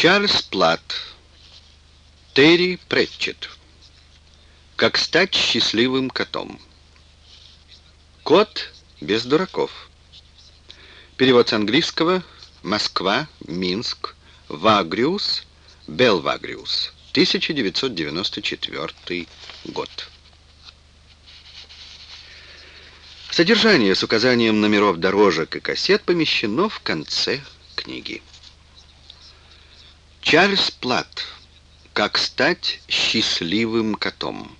Чарльз Плат, Терри Претчет. Как стать счастливым котом. Кот без дураков. Перевод с английского Москва, Минск, Вагриус, Белвагриус, 1994 год. Содержание с указанием номеров дорожек и кассет помещено в конце книги. Чарльз Плат. Как стать счастливым котом.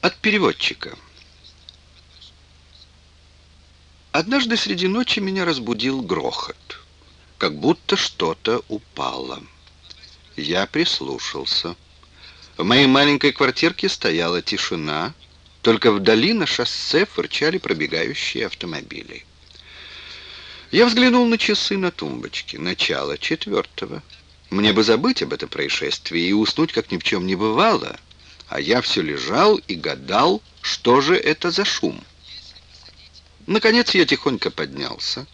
От переводчика. Однажды среди ночи меня разбудил грохот, как будто что-то упало. Я прислушался. В моей маленькой квартирке стояла тишина, только вдали на шоссе фырчали пробегающие автомобили. Я взглянул на часы на тумбочке. Начало четвертого. Мне бы забыть об этом происшествии и уснуть, как ни в чем не бывало. А я все лежал и гадал, что же это за шум. Наконец я тихонько поднялся,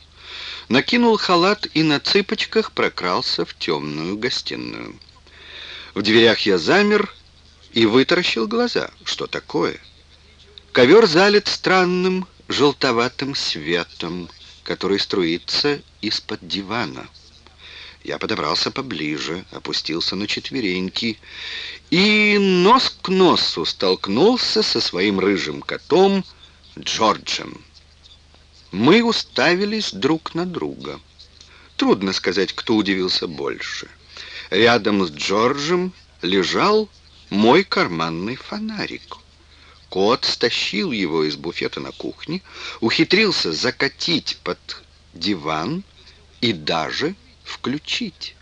накинул халат и на цыпочках прокрался в темную гостиную. В дверях я замер и вытаращил глаза. Что такое? Ковер залит странным желтоватым светом который струится из-под дивана. Я подобрался поближе, опустился на четвереньки и нос к носу столкнулся со своим рыжим котом Джорджем. Мы уставились друг на друга. Трудно сказать, кто удивился больше. Рядом с Джорджем лежал мой карманный фонарик. Кот стащил его из буфета на кухне, ухитрился закатить под диван и даже включить.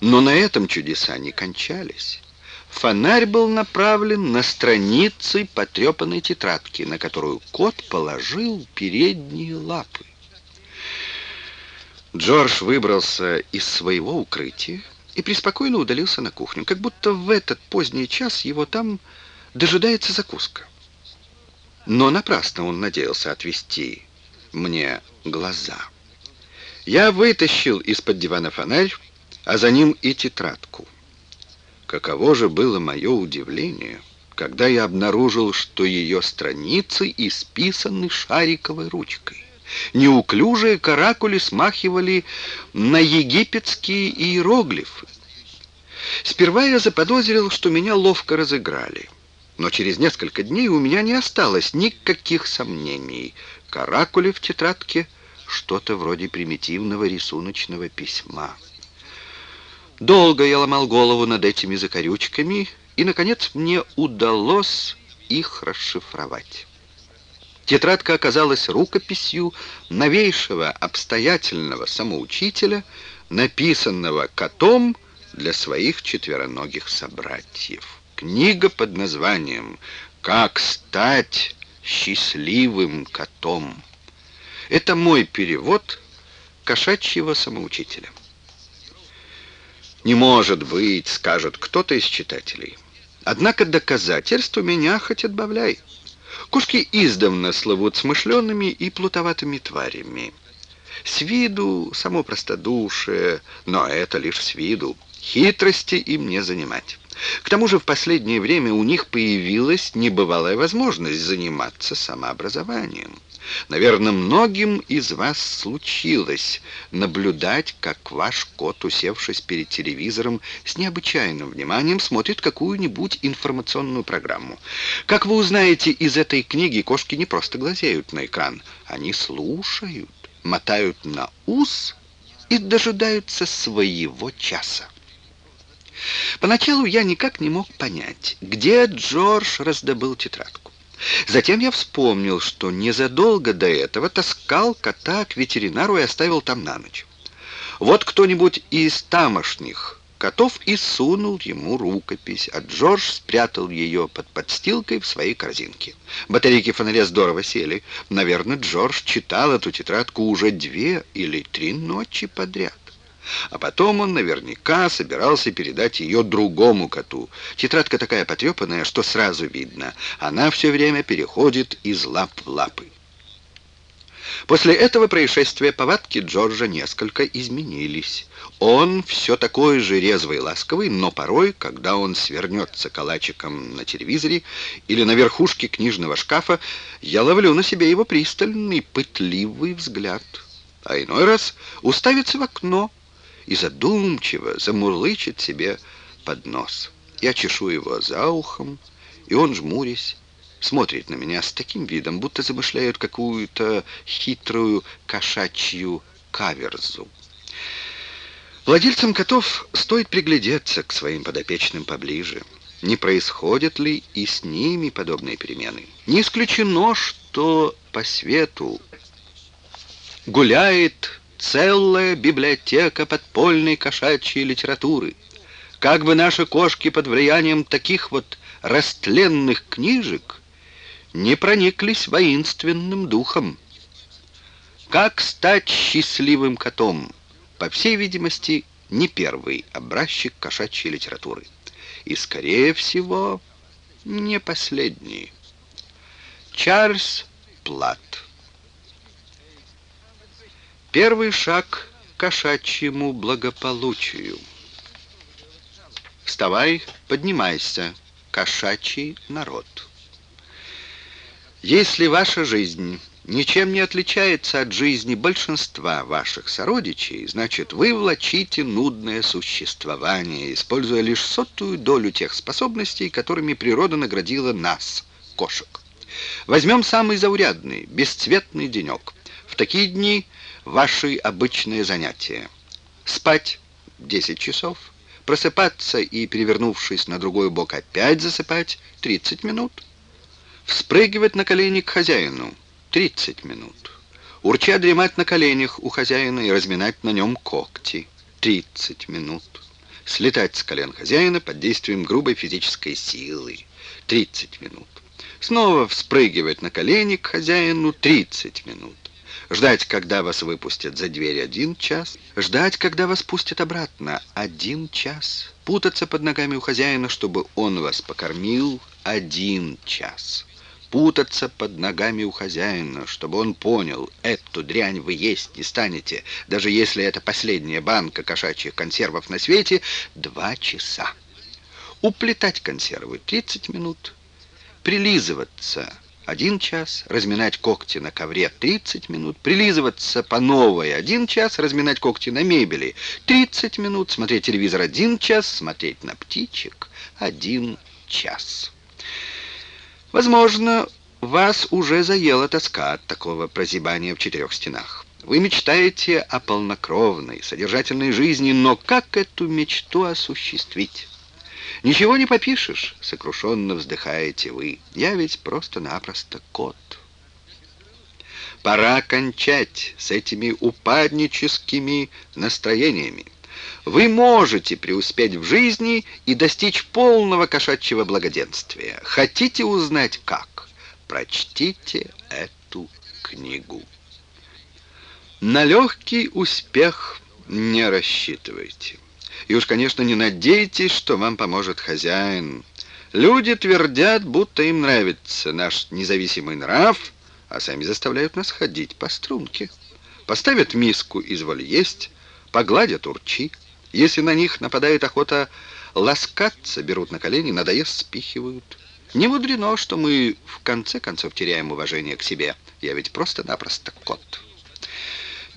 Но на этом чудеса не кончались. Фонарь был направлен на страницы потрепанной тетрадки, на которую кот положил передние лапы. Джордж выбрался из своего укрытия и преспокойно удалился на кухню, как будто в этот поздний час его там дожидается закуска. Но напрасно он надеялся отвести мне глаза. Я вытащил из-под дивана фонарь, а за ним и тетрадку. Каково же было мое удивление, когда я обнаружил, что ее страницы исписаны шариковой ручкой. Неуклюжие каракули смахивали на египетские иероглифы. Сперва я заподозрил, что меня ловко разыграли — но через несколько дней у меня не осталось никаких сомнений. Каракули в тетрадке — что-то вроде примитивного рисуночного письма. Долго я ломал голову над этими закорючками, и, наконец, мне удалось их расшифровать. Тетрадка оказалась рукописью новейшего обстоятельного самоучителя, написанного котом для своих четвероногих собратьев. Книга под названием «Как стать счастливым котом». Это мой перевод кошачьего самоучителя. «Не может быть», — скажет кто-то из читателей. Однако доказательств у меня хоть отбавляй. Кошки издавна слывут смышленными и плутоватыми тварями. С виду само простодушие, но это лишь с виду. Хитрости им не занимать. К тому же в последнее время у них появилась небывалая возможность заниматься самообразованием. Наверное, многим из вас случилось наблюдать, как ваш кот, усевшись перед телевизором, с необычайным вниманием смотрит какую-нибудь информационную программу. Как вы узнаете из этой книги, кошки не просто глазеют на экран, они слушают, мотают на ус и дожидаются своего часа. Поначалу я никак не мог понять, где Джордж раздобыл тетрадку. Затем я вспомнил, что незадолго до этого таскал кота к ветеринару и оставил там на ночь. Вот кто-нибудь из тамошних котов и сунул ему рукопись, а Джордж спрятал ее под подстилкой в своей корзинке. Батарейки фонаря здорово сели. Наверное, Джордж читал эту тетрадку уже две или три ночи подряд. А потом он наверняка собирался передать ее другому коту. Тетрадка такая потрепанная, что сразу видно. Она все время переходит из лап в лапы. После этого происшествия повадки Джорджа несколько изменились. Он все такой же резвый и ласковый, но порой, когда он свернется калачиком на телевизоре или на верхушке книжного шкафа, я ловлю на себе его пристальный, пытливый взгляд. А иной раз уставится в окно и задумчиво замурлычет себе под нос. Я чешу его за ухом, и он, жмурясь, смотрит на меня с таким видом, будто замышляют какую-то хитрую кошачью каверзу. Владельцам котов стоит приглядеться к своим подопечным поближе. Не происходят ли и с ними подобные перемены? Не исключено, что по свету гуляет целая библиотека подпольной кошачьей литературы. Как бы наши кошки под влиянием таких вот растленных книжек не прониклись воинственным духом. Как стать счастливым котом? по всей видимости, не первый образчик кошачьей литературы. И, скорее всего, не последний. Чарльз Плат. Первый шаг к кошачьему благополучию. Вставай, поднимайся, кошачий народ. Если ваша жизнь ничем не отличается от жизни большинства ваших сородичей, значит, вы влачите нудное существование, используя лишь сотую долю тех способностей, которыми природа наградила нас, кошек. Возьмем самый заурядный, бесцветный денек. В такие дни ваши обычные занятия. Спать 10 часов, просыпаться и, перевернувшись на другой бок, опять засыпать 30 минут. Вспрыгивать на колени к хозяину – 30 минут. Урча дремать на коленях у хозяина и разминать на нем когти. 30 минут. Слетать с колен хозяина под действием грубой физической силы. 30 минут. Снова вспрыгивать на колени к хозяину 30 минут. Ждать, когда вас выпустят за дверь один час. Ждать, когда вас пустят обратно один час. Путаться под ногами у хозяина, чтобы он вас покормил один час путаться под ногами у хозяина, чтобы он понял, эту дрянь вы есть не станете, даже если это последняя банка кошачьих консервов на свете, два часа. Уплетать консервы 30 минут, прилизываться один час, разминать когти на ковре 30 минут, прилизываться по новой один час, разминать когти на мебели 30 минут, смотреть телевизор один час, смотреть на птичек один час. Возможно, вас уже заела тоска от такого прозябания в четырех стенах. Вы мечтаете о полнокровной, содержательной жизни, но как эту мечту осуществить? Ничего не попишешь, сокрушенно вздыхаете вы. Я ведь просто-напросто кот. Пора кончать с этими упадническими настроениями. Вы можете преуспеть в жизни и достичь полного кошачьего благоденствия. Хотите узнать как? Прочтите эту книгу. На легкий успех не рассчитывайте. И уж, конечно, не надейтесь, что вам поможет хозяин. Люди твердят, будто им нравится наш независимый нрав, а сами заставляют нас ходить по струнке. Поставят миску, изволь есть, погладят урчи. Если на них нападает охота ласкаться, берут на колени, надоест, спихивают. Не мудрено, что мы в конце концов теряем уважение к себе. Я ведь просто-напросто кот.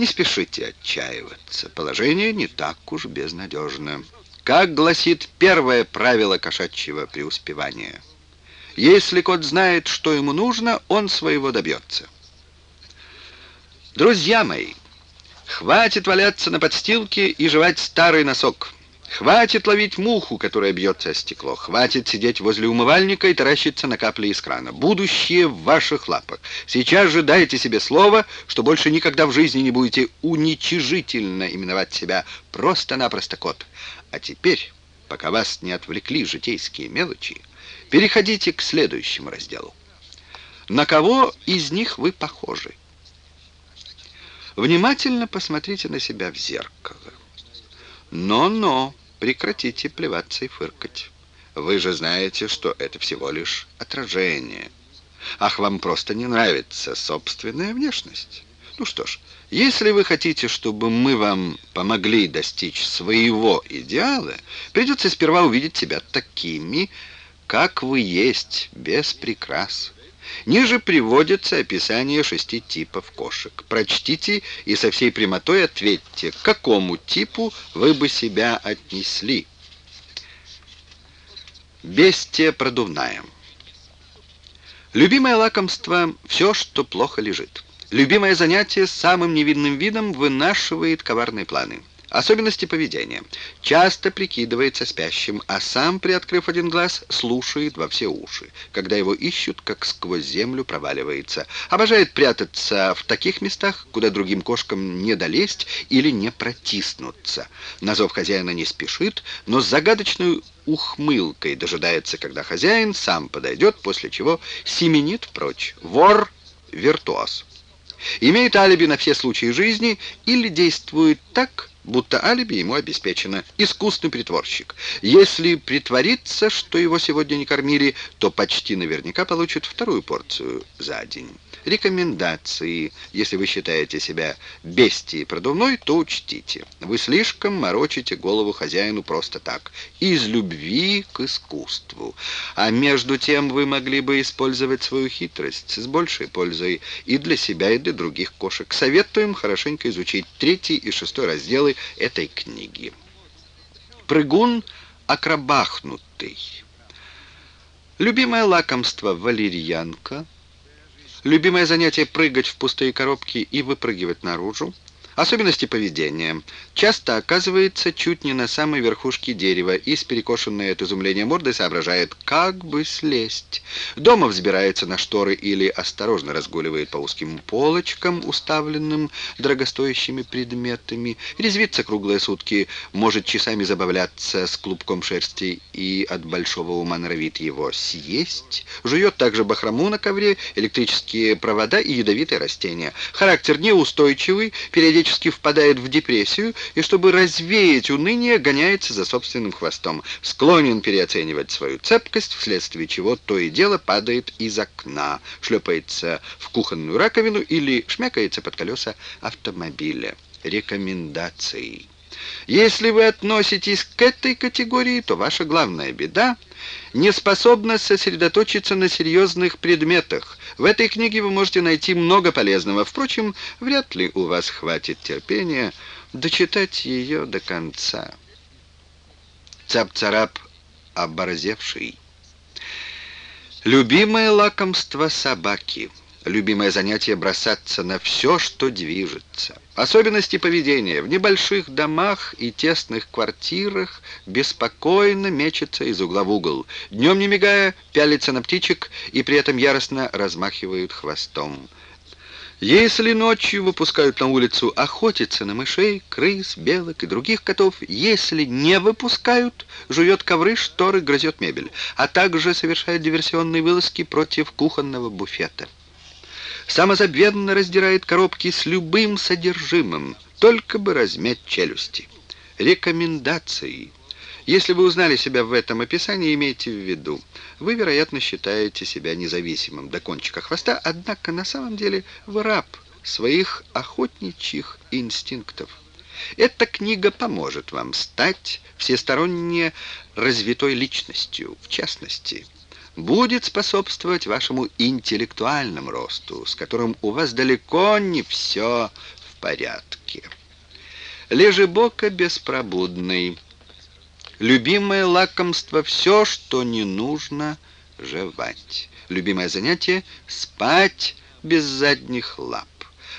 Не спешите отчаиваться. Положение не так уж безнадежно. Как гласит первое правило кошачьего преуспевания. Если кот знает, что ему нужно, он своего добьется. Друзья мои, Хватит валяться на подстилке и жевать старый носок. Хватит ловить муху, которая бьется о стекло. Хватит сидеть возле умывальника и таращиться на капли из крана. Будущее в ваших лапах. Сейчас же дайте себе слово, что больше никогда в жизни не будете уничижительно именовать себя просто-напросто кот. А теперь, пока вас не отвлекли житейские мелочи, переходите к следующему разделу. На кого из них вы похожи? Внимательно посмотрите на себя в зеркало. Но-но, прекратите плеваться и фыркать. Вы же знаете, что это всего лишь отражение. Ах, вам просто не нравится собственная внешность. Ну что ж, если вы хотите, чтобы мы вам помогли достичь своего идеала, придется сперва увидеть себя такими, как вы есть, без прикрас. Ниже приводится описание шести типов кошек. Прочтите и со всей прямотой ответьте, к какому типу вы бы себя отнесли. Бестия продувная. Любимое лакомство – все, что плохо лежит. Любимое занятие самым невинным видом вынашивает коварные планы. Особенности поведения. Часто прикидывается спящим, а сам, приоткрыв один глаз, слушает во все уши. Когда его ищут, как сквозь землю проваливается. Обожает прятаться в таких местах, куда другим кошкам не долезть или не протиснуться. На зов хозяина не спешит, но с загадочной ухмылкой дожидается, когда хозяин сам подойдет, после чего семенит прочь. Вор-виртуоз. Имеет алиби на все случаи жизни или действует так, будто алиби ему обеспечено. Искусный притворщик. Если притвориться, что его сегодня не кормили, то почти наверняка получит вторую порцию за день. Рекомендации. Если вы считаете себя бестией продувной, то учтите. Вы слишком морочите голову хозяину просто так. Из любви к искусству. А между тем вы могли бы использовать свою хитрость с большей пользой и для себя, и для других кошек. Советуем хорошенько изучить третий и шестой разделы этой книги. Прыгун акробахнутый. Любимое лакомство валерьянка – Любимое занятие прыгать в пустые коробки и выпрыгивать наружу. Особенности поведения. Часто оказывается чуть не на самой верхушке дерева и с перекошенной от изумления мордой соображает, как бы слезть. Дома взбирается на шторы или осторожно разгуливает по узким полочкам, уставленным дорогостоящими предметами. Резвится круглые сутки, может часами забавляться с клубком шерсти и от большого ума норовит его съесть. Жует также бахрому на ковре, электрические провода и ядовитые растения. Характер неустойчивый, периодически периодически впадает в депрессию и, чтобы развеять уныние, гоняется за собственным хвостом. Склонен переоценивать свою цепкость, вследствие чего то и дело падает из окна, шлепается в кухонную раковину или шмякается под колеса автомобиля. Рекомендации. Если вы относитесь к этой категории, то ваша главная беда — неспособность сосредоточиться на серьезных предметах. В этой книге вы можете найти много полезного. Впрочем, вряд ли у вас хватит терпения дочитать ее до конца. Цап-царап оборзевший. Любимое лакомство собаки — Любимое занятие бросаться на все, что движется. Особенности поведения. В небольших домах и тесных квартирах беспокойно мечется из угла в угол. Днем не мигая, пялится на птичек и при этом яростно размахивают хвостом. Если ночью выпускают на улицу охотиться на мышей, крыс, белок и других котов, если не выпускают, жует ковры, шторы, грызет мебель, а также совершает диверсионные вылазки против кухонного буфета самозабвенно раздирает коробки с любым содержимым, только бы размять челюсти. Рекомендации. Если вы узнали себя в этом описании, имейте в виду, вы, вероятно, считаете себя независимым до кончика хвоста, однако на самом деле вы раб своих охотничьих инстинктов. Эта книга поможет вам стать всесторонне развитой личностью, в частности, будет способствовать вашему интеллектуальному росту, с которым у вас далеко не все в порядке. Лежебока беспробудный. Любимое лакомство — все, что не нужно жевать. Любимое занятие — спать без задних лап.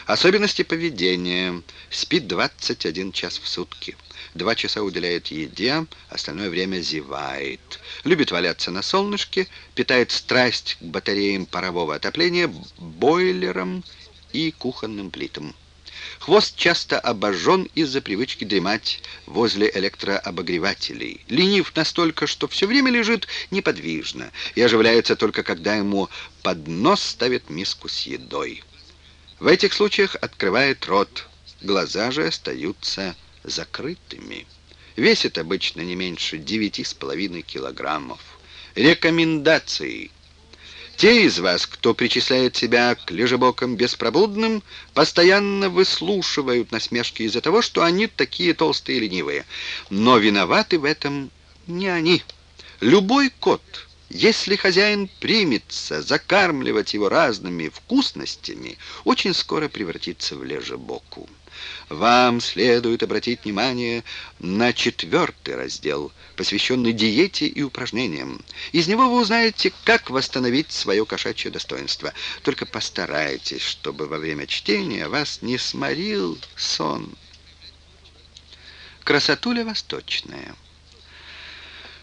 Особенности поведения. Спит 21 час в сутки. Два часа уделяет еде, остальное время зевает. Любит валяться на солнышке, питает страсть к батареям парового отопления, бойлерам и кухонным плитам. Хвост часто обожжен из-за привычки дремать возле электрообогревателей. Ленив настолько, что все время лежит неподвижно и оживляется только когда ему под нос ставят миску с едой. В этих случаях открывает рот, глаза же остаются закрытыми. Весит обычно не меньше 9,5 килограммов. Рекомендации. Те из вас, кто причисляет себя к лежебокам беспробудным, постоянно выслушивают насмешки из-за того, что они такие толстые и ленивые. Но виноваты в этом не они. Любой кот, если хозяин примется закармливать его разными вкусностями, очень скоро превратится в лежебоку. Вам следует обратить внимание на четвертый раздел, посвященный диете и упражнениям. Из него вы узнаете, как восстановить свое кошачье достоинство. Только постарайтесь, чтобы во время чтения вас не сморил сон. Красотуля восточная.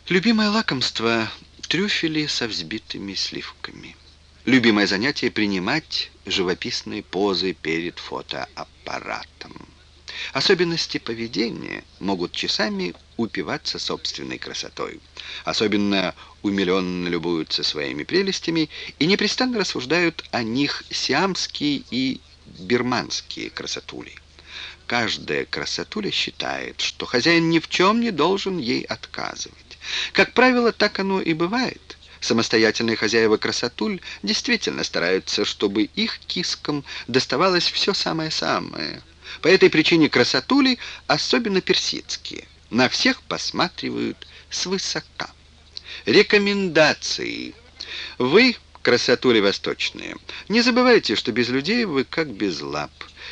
Любимое лакомство — трюфели со взбитыми сливками. Любимое занятие — принимать живописные позы перед фотоаппаратом. Особенности поведения могут часами упиваться собственной красотой. Особенно умиленно любуются своими прелестями и непрестанно рассуждают о них сиамские и бирманские красотули. Каждая красотуля считает, что хозяин ни в чем не должен ей отказывать. Как правило, так оно и бывает. Самостоятельные хозяева красотуль действительно стараются, чтобы их кискам доставалось все самое-самое. По этой причине красотули, особенно персидские, на всех посматривают свысока. Рекомендации. Вы, красотули восточные, не забывайте, что без людей вы как без лап.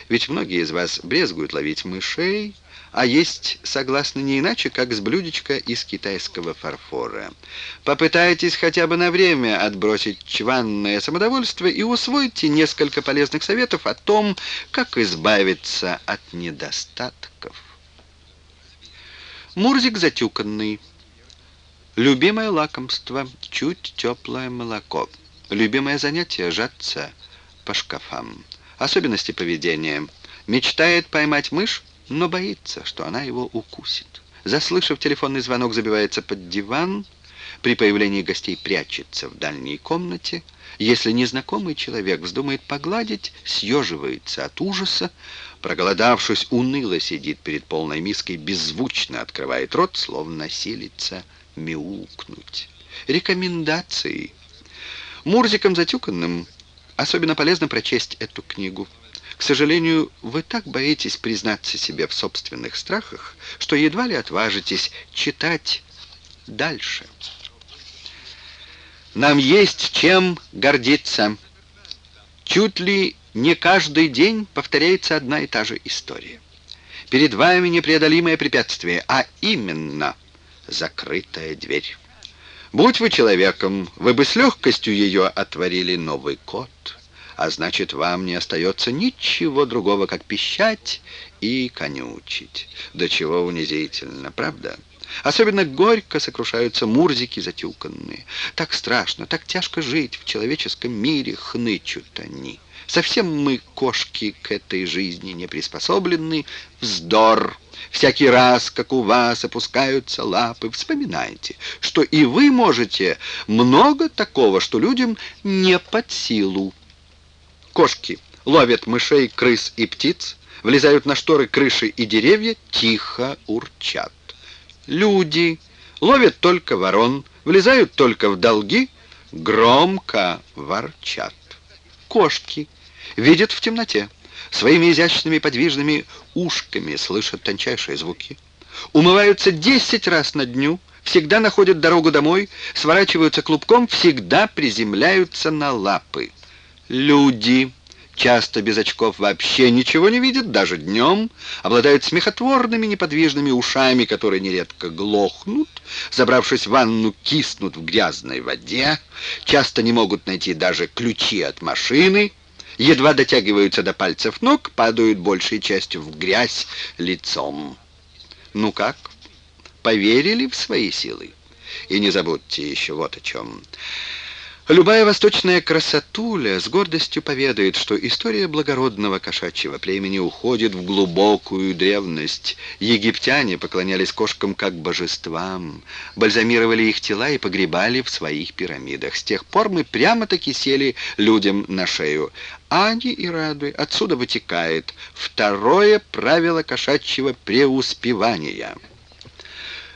Ведь многие из вас брезгуют ловить мышей, а есть, согласно не иначе, как с блюдечка из китайского фарфора. Попытайтесь хотя бы на время отбросить чванное самодовольство и усвойте несколько полезных советов о том, как избавиться от недостатков. Мурзик затюканный. Любимое лакомство — чуть теплое молоко. Любимое занятие — жаться по шкафам. Особенности поведения. Мечтает поймать мышь, но боится, что она его укусит. Заслышав телефонный звонок, забивается под диван, при появлении гостей прячется в дальней комнате. Если незнакомый человек вздумает погладить, съеживается от ужаса, проголодавшись, уныло сидит перед полной миской, беззвучно открывает рот, словно силится мяукнуть. Рекомендации. Мурзиком затюканным особенно полезно прочесть эту книгу. К сожалению, вы так боитесь признаться себе в собственных страхах, что едва ли отважитесь читать дальше. Нам есть чем гордиться. Чуть ли не каждый день повторяется одна и та же история. Перед вами непреодолимое препятствие, а именно закрытая дверь. Будь вы человеком, вы бы с легкостью ее отворили новый код а значит, вам не остается ничего другого, как пищать и конючить. До чего унизительно, правда? Особенно горько сокрушаются мурзики затюканные. Так страшно, так тяжко жить в человеческом мире, хнычут они. Совсем мы, кошки, к этой жизни не приспособлены. Вздор! Всякий раз, как у вас опускаются лапы, вспоминайте, что и вы можете много такого, что людям не под силу. Кошки ловят мышей, крыс и птиц, влезают на шторы, крыши и деревья, тихо урчат. Люди ловят только ворон, влезают только в долги, громко ворчат. Кошки видят в темноте, своими изящными подвижными ушками слышат тончайшие звуки. Умываются десять раз на дню, всегда находят дорогу домой, сворачиваются клубком, всегда приземляются на лапы. Люди часто без очков вообще ничего не видят, даже днем, обладают смехотворными неподвижными ушами, которые нередко глохнут, забравшись в ванну, киснут в грязной воде, часто не могут найти даже ключи от машины, едва дотягиваются до пальцев ног, падают большей частью в грязь лицом. Ну как, поверили в свои силы? И не забудьте еще вот о чем. Любая восточная красотуля с гордостью поведает, что история благородного кошачьего племени уходит в глубокую древность. Египтяне поклонялись кошкам как божествам, бальзамировали их тела и погребали в своих пирамидах. С тех пор мы прямо-таки сели людям на шею. Ани и рады. Отсюда вытекает второе правило кошачьего преуспевания.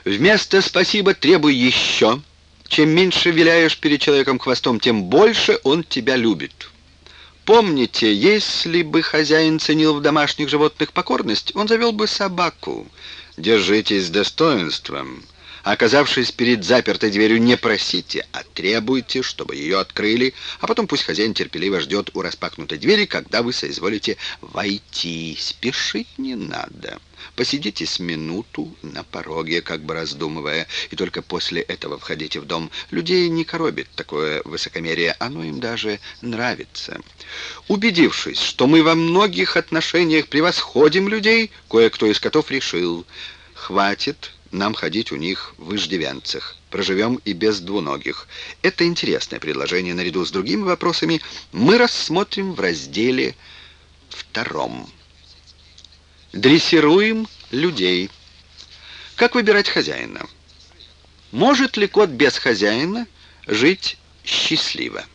Вместо «спасибо» требуй еще – Чем меньше виляешь перед человеком хвостом, тем больше он тебя любит. Помните, если бы хозяин ценил в домашних животных покорность, он завел бы собаку. Держитесь с достоинством. Оказавшись перед запертой дверью, не просите, а требуйте, чтобы ее открыли, а потом пусть хозяин терпеливо ждет у распахнутой двери, когда вы соизволите войти. Спешить не надо. Посидите с минуту на пороге, как бы раздумывая, и только после этого входите в дом. Людей не коробит такое высокомерие, оно им даже нравится. Убедившись, что мы во многих отношениях превосходим людей, кое-кто из котов решил, хватит нам ходить у них в иждивянцах. Проживем и без двуногих. Это интересное предложение наряду с другими вопросами мы рассмотрим в разделе втором. Дрессируем людей. Как выбирать хозяина? Может ли кот без хозяина жить счастливо?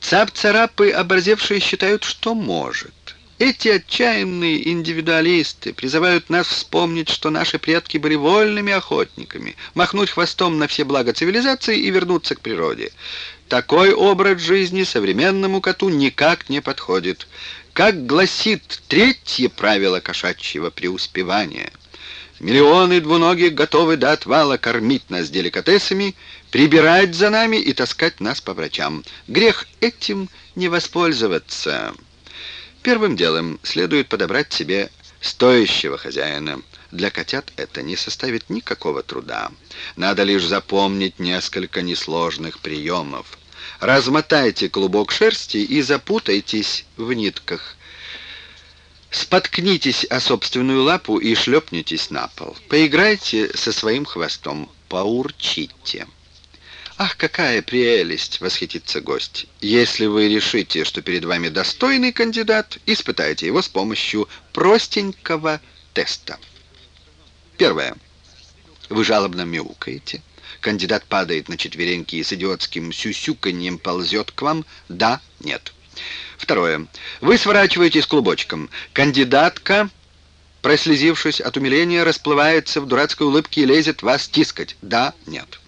Цап-царапы, оборзевшие, считают, что может. Эти отчаянные индивидуалисты призывают нас вспомнить, что наши предки были вольными охотниками, махнуть хвостом на все блага цивилизации и вернуться к природе. Такой образ жизни современному коту никак не подходит. Как гласит третье правило кошачьего преуспевания, миллионы двуногих готовы до отвала кормить нас деликатесами, прибирать за нами и таскать нас по врачам. Грех этим не воспользоваться». Первым делом следует подобрать себе стоящего хозяина. Для котят это не составит никакого труда. Надо лишь запомнить несколько несложных приемов. Размотайте клубок шерсти и запутайтесь в нитках. Споткнитесь о собственную лапу и шлепнитесь на пол. Поиграйте со своим хвостом, поурчите. «Ах, какая прелесть!» — восхитится гость. «Если вы решите, что перед вами достойный кандидат, испытайте его с помощью простенького теста». Первое. Вы жалобно мяукаете. Кандидат падает на четвереньки и с идиотским сюсюканьем ползет к вам. Да, нет. Второе. Вы сворачиваетесь клубочком. Кандидатка, прослезившись от умиления, расплывается в дурацкой улыбке и лезет вас тискать. Да, нет.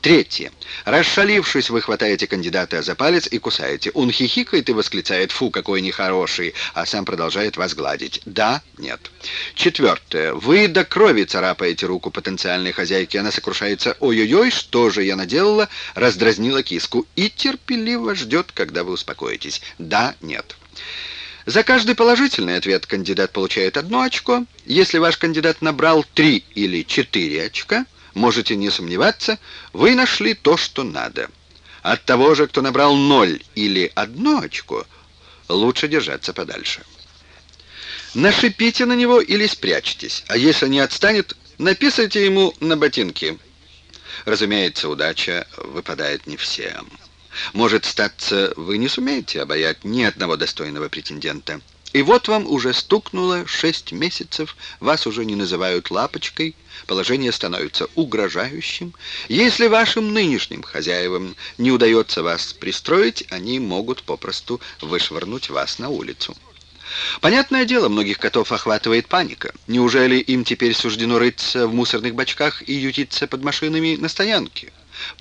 Третье. Расшалившись, вы хватаете кандидата за палец и кусаете. Он хихикает и восклицает «Фу, какой нехороший!», а сам продолжает вас гладить. Да, нет. Четвертое. Вы до крови царапаете руку потенциальной хозяйки. Она сокрушается «Ой-ой-ой, что же я наделала?» Раздразнила киску и терпеливо ждет, когда вы успокоитесь. Да, нет. За каждый положительный ответ кандидат получает одно очко. Если ваш кандидат набрал три или четыре очка, можете не сомневаться, вы нашли то, что надо. От того же, кто набрал ноль или одно очко, лучше держаться подальше. Нашипите на него или спрячьтесь, а если не отстанет, написайте ему на ботинки. Разумеется, удача выпадает не всем. Может статься, вы не сумеете обаять ни одного достойного претендента. И вот вам уже стукнуло шесть месяцев, вас уже не называют лапочкой, положение становится угрожающим. Если вашим нынешним хозяевам не удается вас пристроить, они могут попросту вышвырнуть вас на улицу. Понятное дело, многих котов охватывает паника. Неужели им теперь суждено рыться в мусорных бачках и ютиться под машинами на стоянке?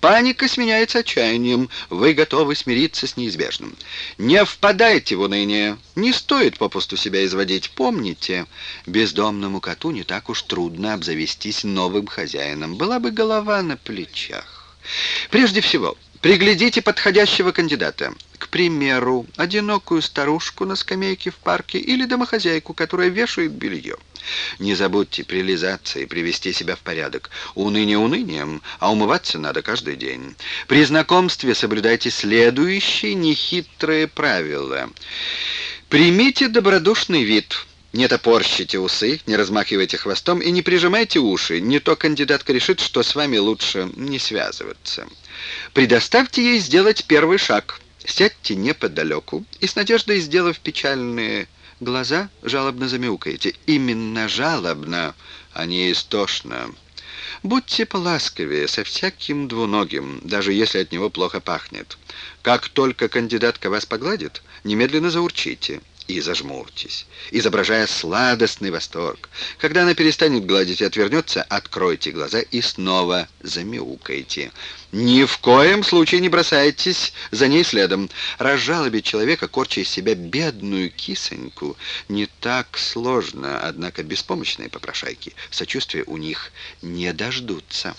Паника сменяется отчаянием. Вы готовы смириться с неизбежным. Не впадайте в уныние. Не стоит попусту себя изводить. Помните, бездомному коту не так уж трудно обзавестись новым хозяином. Была бы голова на плечах. Прежде всего, приглядите подходящего кандидата. К примеру, одинокую старушку на скамейке в парке или домохозяйку, которая вешает белье. Не забудьте прилизаться и привести себя в порядок. Уныние унынием, а умываться надо каждый день. При знакомстве соблюдайте следующие нехитрые правила. Примите добродушный вид. Не топорщите усы, не размахивайте хвостом и не прижимайте уши. Не то кандидатка решит, что с вами лучше не связываться. Предоставьте ей сделать первый шаг. Сядьте неподалеку и с надеждой, сделав печальные глаза, жалобно замяукаете. Именно жалобно, а не истошно. Будьте поласковее со всяким двуногим, даже если от него плохо пахнет. Как только кандидатка вас погладит, немедленно заурчите. И зажмурьтесь, изображая сладостный восторг. Когда она перестанет гладить и отвернется, откройте глаза и снова замяукайте. Ни в коем случае не бросайтесь за ней следом. Разжалобить человека, корча из себя бедную кисоньку, не так сложно, однако беспомощные попрошайки сочувствия у них не дождутся.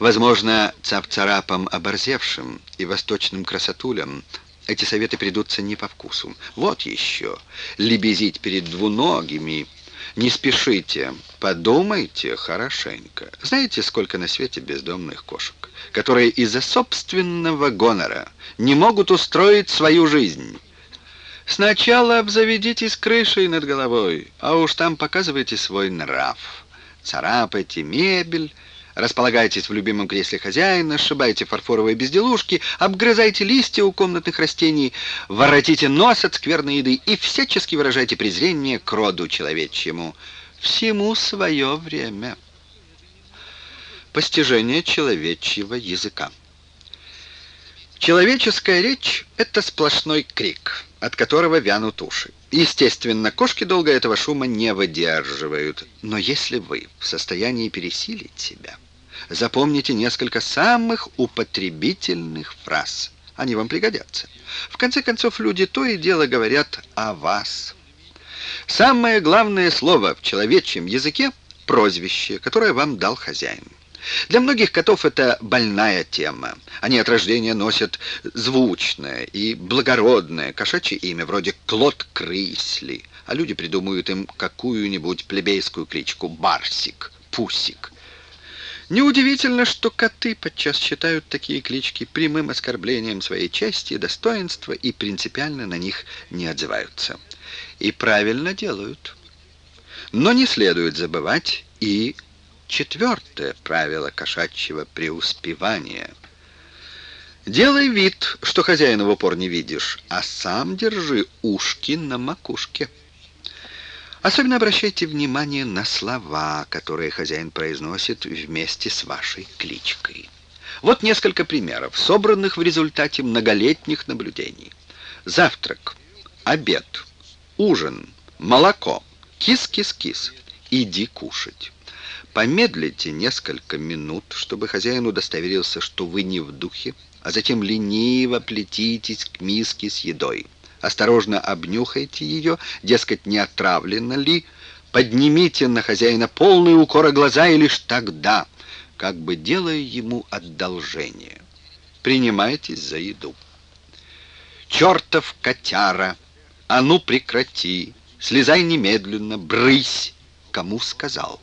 Возможно, цап-царапам оборзевшим и восточным красотулям эти советы придутся не по вкусу. Вот еще. Лебезить перед двуногими. Не спешите. Подумайте хорошенько. Знаете, сколько на свете бездомных кошек, которые из-за собственного гонора не могут устроить свою жизнь? Сначала обзаведитесь крышей над головой, а уж там показывайте свой нрав. Царапайте мебель, Располагайтесь в любимом кресле хозяина, сшибайте фарфоровые безделушки, обгрызайте листья у комнатных растений, воротите нос от скверной еды и всячески выражайте презрение к роду человечьему. Всему свое время. Постижение человечьего языка. Человеческая речь — это сплошной крик, от которого вянут уши. Естественно, кошки долго этого шума не выдерживают. Но если вы в состоянии пересилить себя, запомните несколько самых употребительных фраз. Они вам пригодятся. В конце концов, люди то и дело говорят о вас. Самое главное слово в человечьем языке — прозвище, которое вам дал хозяин. Для многих котов это больная тема. Они от рождения носят звучное и благородное кошачье имя, вроде Клод Крысли, а люди придумывают им какую-нибудь плебейскую кличку Барсик, Пусик. Неудивительно, что коты подчас считают такие клички прямым оскорблением своей чести достоинства и принципиально на них не отзываются. И правильно делают. Но не следует забывать и Четвертое правило кошачьего преуспевания. Делай вид, что хозяина в упор не видишь, а сам держи ушки на макушке. Особенно обращайте внимание на слова, которые хозяин произносит вместе с вашей кличкой. Вот несколько примеров, собранных в результате многолетних наблюдений. Завтрак, обед, ужин, молоко, кис-кис-кис, иди кушать. Помедлите несколько минут, чтобы хозяин удостоверился, что вы не в духе, а затем лениво плетитесь к миске с едой. Осторожно обнюхайте ее, дескать, не отравлено ли, поднимите на хозяина полные укора глаза и лишь тогда, как бы делая ему одолжение, принимайтесь за еду. «Чертов котяра! А ну прекрати! Слезай немедленно, брысь!» Кому сказал?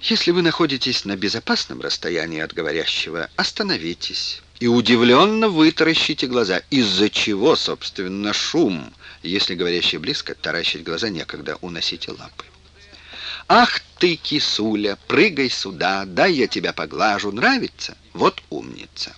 Если вы находитесь на безопасном расстоянии от говорящего, остановитесь и удивленно вытаращите глаза. Из-за чего, собственно, шум? Если говорящий близко, таращить глаза некогда, уносите лапы. «Ах ты, кисуля, прыгай сюда, дай я тебя поглажу, нравится?» Вот умница.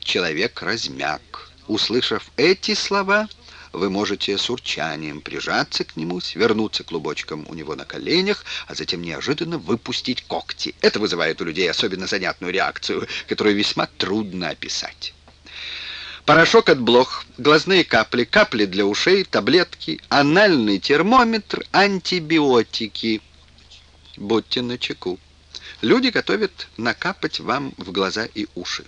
Человек размяк. Услышав эти слова, вы можете с урчанием прижаться к нему, свернуться клубочком у него на коленях, а затем неожиданно выпустить когти. Это вызывает у людей особенно занятную реакцию, которую весьма трудно описать. Порошок от блох, глазные капли, капли для ушей, таблетки, анальный термометр, антибиотики. Будьте начеку. Люди готовят накапать вам в глаза и уши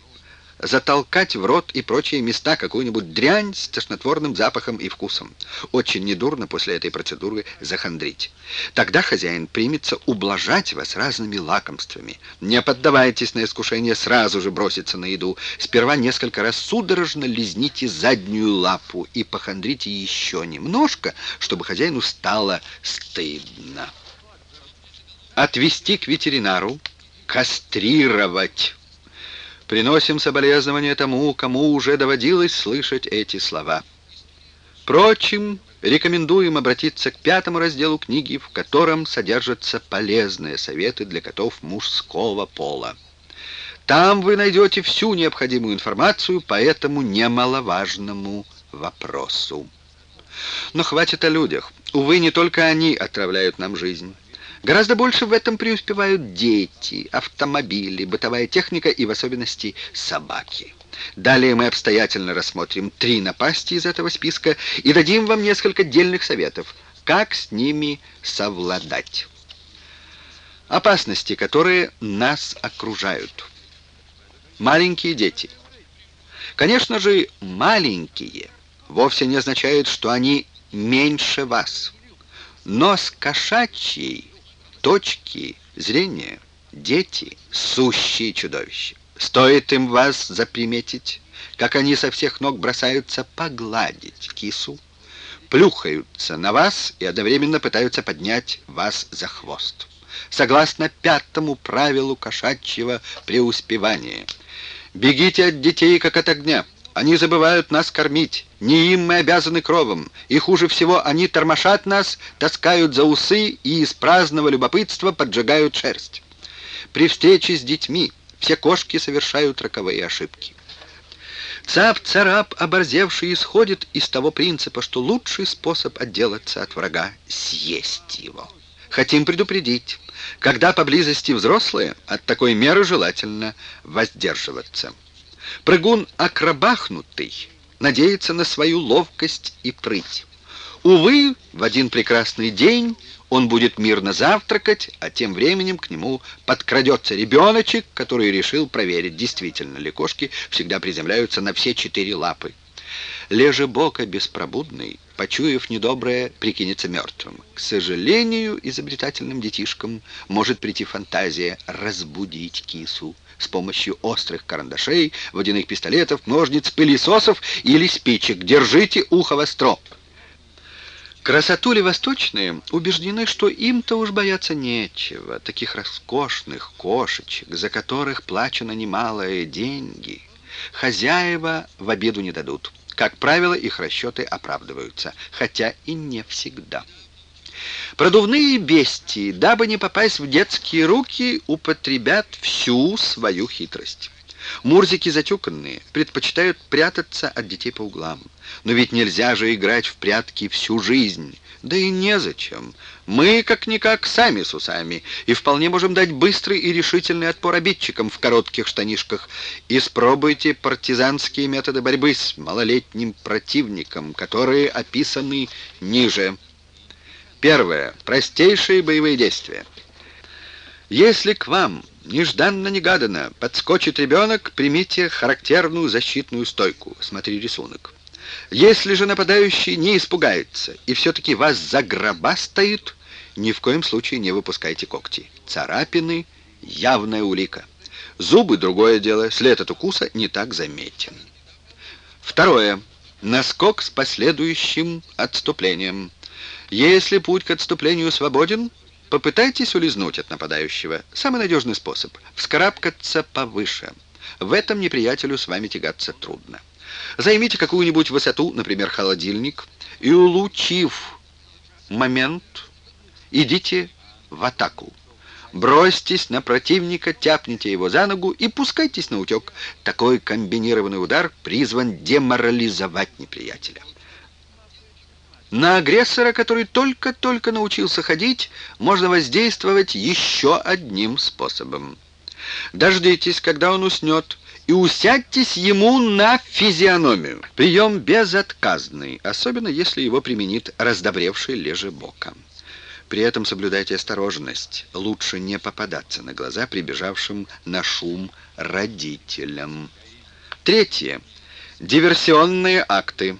затолкать в рот и прочие места какую-нибудь дрянь с тошнотворным запахом и вкусом. Очень недурно после этой процедуры захандрить. Тогда хозяин примется ублажать вас разными лакомствами. Не поддавайтесь на искушение сразу же броситься на еду. Сперва несколько раз судорожно лизните заднюю лапу и похандрите еще немножко, чтобы хозяину стало стыдно. Отвести к ветеринару, кастрировать. Приносим соболезнования тому, кому уже доводилось слышать эти слова. Впрочем, рекомендуем обратиться к пятому разделу книги, в котором содержатся полезные советы для котов мужского пола. Там вы найдете всю необходимую информацию по этому немаловажному вопросу. Но хватит о людях. Увы, не только они отравляют нам жизнь. Гораздо больше в этом преуспевают дети, автомобили, бытовая техника и в особенности собаки. Далее мы обстоятельно рассмотрим три напасти из этого списка и дадим вам несколько дельных советов, как с ними совладать. Опасности, которые нас окружают. Маленькие дети. Конечно же, маленькие вовсе не означает, что они меньше вас. Но с кошачьей точки зрения дети — сущие чудовища. Стоит им вас заприметить, как они со всех ног бросаются погладить кису, плюхаются на вас и одновременно пытаются поднять вас за хвост согласно пятому правилу кошачьего преуспевания. Бегите от детей, как от огня. Они забывают нас кормить. Не им мы обязаны кровом. И хуже всего, они тормошат нас, таскают за усы и из праздного любопытства поджигают шерсть. При встрече с детьми все кошки совершают роковые ошибки. Цап-царап, оборзевший, исходит из того принципа, что лучший способ отделаться от врага — съесть его. Хотим предупредить, когда поблизости взрослые, от такой меры желательно воздерживаться. Прыгун акробахнутый надеется на свою ловкость и прыть. Увы, в один прекрасный день он будет мирно завтракать, а тем временем к нему подкрадется ребеночек, который решил проверить, действительно ли кошки всегда приземляются на все четыре лапы. Леже бока беспробудный, почуяв недоброе, прикинется мертвым. К сожалению, изобретательным детишкам может прийти фантазия разбудить кису с помощью острых карандашей, водяных пистолетов, ножниц, пылесосов или спичек. Держите ухо востро. Красотули восточные убеждены, что им-то уж бояться нечего. Таких роскошных кошечек, за которых плачено немалые деньги, хозяева в обиду не дадут. Как правило, их расчеты оправдываются, хотя и не всегда. Продувные бестии, дабы не попасть в детские руки, употребят всю свою хитрость. Мурзики затюканные предпочитают прятаться от детей по углам. Но ведь нельзя же играть в прятки всю жизнь. Да и незачем. Мы, как-никак, сами с усами, и вполне можем дать быстрый и решительный отпор обидчикам в коротких штанишках. Испробуйте партизанские методы борьбы с малолетним противником, которые описаны ниже. Первое. Простейшие боевые действия. Если к вам нежданно-негаданно подскочит ребенок, примите характерную защитную стойку. Смотри рисунок. Если же нападающий не испугается и все-таки вас загробастает, ни в коем случае не выпускайте когти. Царапины — явная улика. Зубы — другое дело, след от укуса не так заметен. Второе. Наскок с последующим отступлением. Если путь к отступлению свободен, попытайтесь улизнуть от нападающего. Самый надежный способ — вскарабкаться повыше. В этом неприятелю с вами тягаться трудно. Займите какую-нибудь высоту, например, холодильник, и, улучив момент, идите в атаку. Бросьтесь на противника, тяпните его за ногу и пускайтесь на утек. Такой комбинированный удар призван деморализовать неприятеля. На агрессора, который только-только научился ходить, можно воздействовать еще одним способом. Дождитесь, когда он уснет, и усядьтесь ему на физиономию. Прием безотказный, особенно если его применит раздобревший лежебока. При этом соблюдайте осторожность. Лучше не попадаться на глаза прибежавшим на шум родителям. Третье. Диверсионные акты.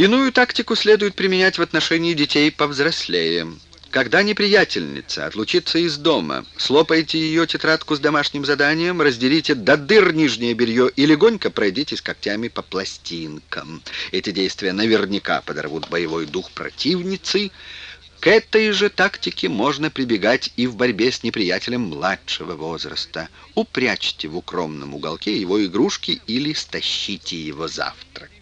Иную тактику следует применять в отношении детей повзрослее. Когда неприятельница отлучится из дома, слопайте ее тетрадку с домашним заданием, разделите до дыр нижнее белье и легонько пройдитесь когтями по пластинкам. Эти действия наверняка подорвут боевой дух противницы. К этой же тактике можно прибегать и в борьбе с неприятелем младшего возраста. Упрячьте в укромном уголке его игрушки или стащите его завтрак.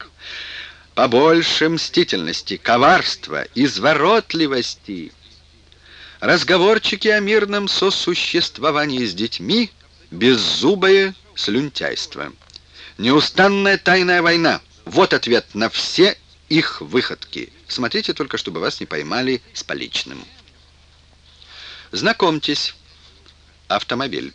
Побольше мстительности, коварства, изворотливости — Разговорчики о мирном сосуществовании с детьми — беззубое слюнтяйство. Неустанная тайная война — вот ответ на все их выходки. Смотрите только, чтобы вас не поймали с поличным. Знакомьтесь. Автомобиль.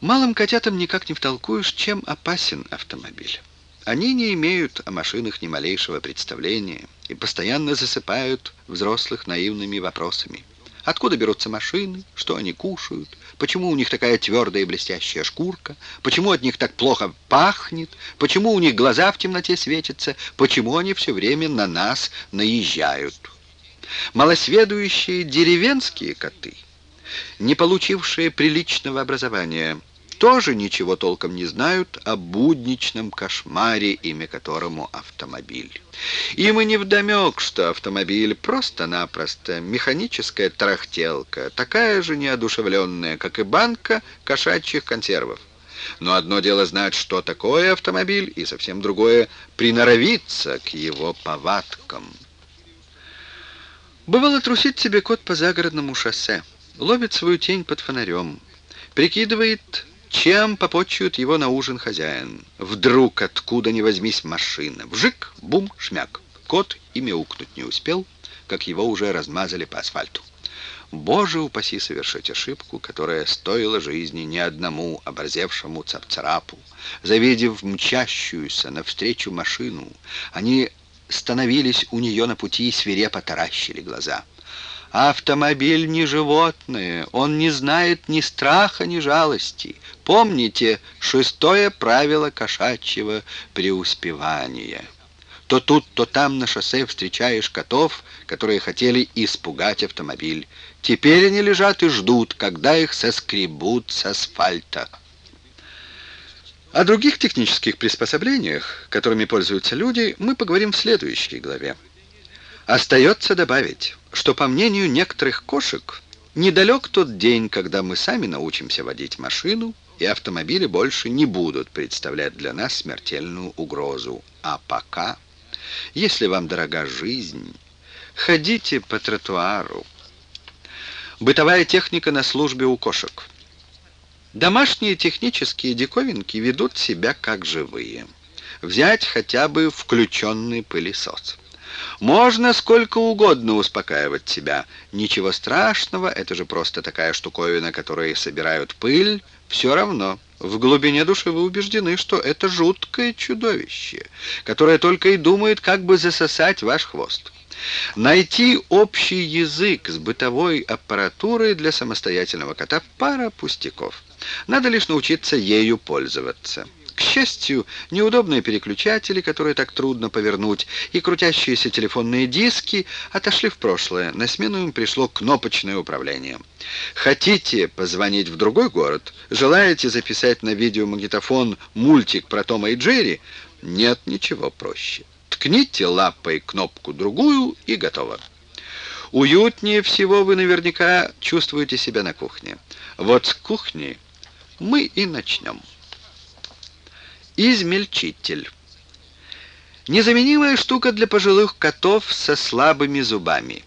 Малым котятам никак не втолкуешь, чем опасен автомобиль. Они не имеют о машинах ни малейшего представления и постоянно засыпают взрослых наивными вопросами. Откуда берутся машины, что они кушают, почему у них такая твердая и блестящая шкурка, почему от них так плохо пахнет, почему у них глаза в темноте светятся, почему они все время на нас наезжают. Малосведущие деревенские коты, не получившие приличного образования, тоже ничего толком не знают о будничном кошмаре, имя которому автомобиль. Им и не вдомек, что автомобиль просто-напросто механическая тарахтелка, такая же неодушевленная, как и банка кошачьих консервов. Но одно дело знать, что такое автомобиль, и совсем другое — приноровиться к его повадкам. Бывало, трусит себе кот по загородному шоссе, ловит свою тень под фонарем, прикидывает чем попотчует его на ужин хозяин? Вдруг, откуда ни возьмись, машина. Вжик, бум, шмяк. Кот и мяукнуть не успел, как его уже размазали по асфальту. Боже упаси совершить ошибку, которая стоила жизни не одному оборзевшему цапцарапу. Завидев мчащуюся навстречу машину, они становились у нее на пути и свирепо таращили глаза. Автомобиль не животное, он не знает ни страха, ни жалости. Помните шестое правило кошачьего преуспевания. То тут, то там на шоссе встречаешь котов, которые хотели испугать автомобиль. Теперь они лежат и ждут, когда их соскребут с асфальта. О других технических приспособлениях, которыми пользуются люди, мы поговорим в следующей главе. Остается добавить, что, по мнению некоторых кошек, недалек тот день, когда мы сами научимся водить машину, и автомобили больше не будут представлять для нас смертельную угрозу. А пока, если вам дорога жизнь, ходите по тротуару. Бытовая техника на службе у кошек. Домашние технические диковинки ведут себя как живые. Взять хотя бы включенный пылесос. Можно сколько угодно успокаивать себя. Ничего страшного, это же просто такая штуковина, которой собирают пыль. Все равно, в глубине души вы убеждены, что это жуткое чудовище, которое только и думает, как бы засосать ваш хвост. Найти общий язык с бытовой аппаратурой для самостоятельного кота – пара пустяков. Надо лишь научиться ею пользоваться. Счастью, неудобные переключатели, которые так трудно повернуть, и крутящиеся телефонные диски отошли в прошлое. На смену им пришло кнопочное управление. Хотите позвонить в другой город? Желаете записать на видеомагнитофон мультик про Тома и Джерри? Нет ничего проще. Ткните лапой кнопку другую и готово. Уютнее всего вы наверняка чувствуете себя на кухне. Вот с кухни мы и начнем. Измельчитель. Незаменимая штука для пожилых котов со слабыми зубами.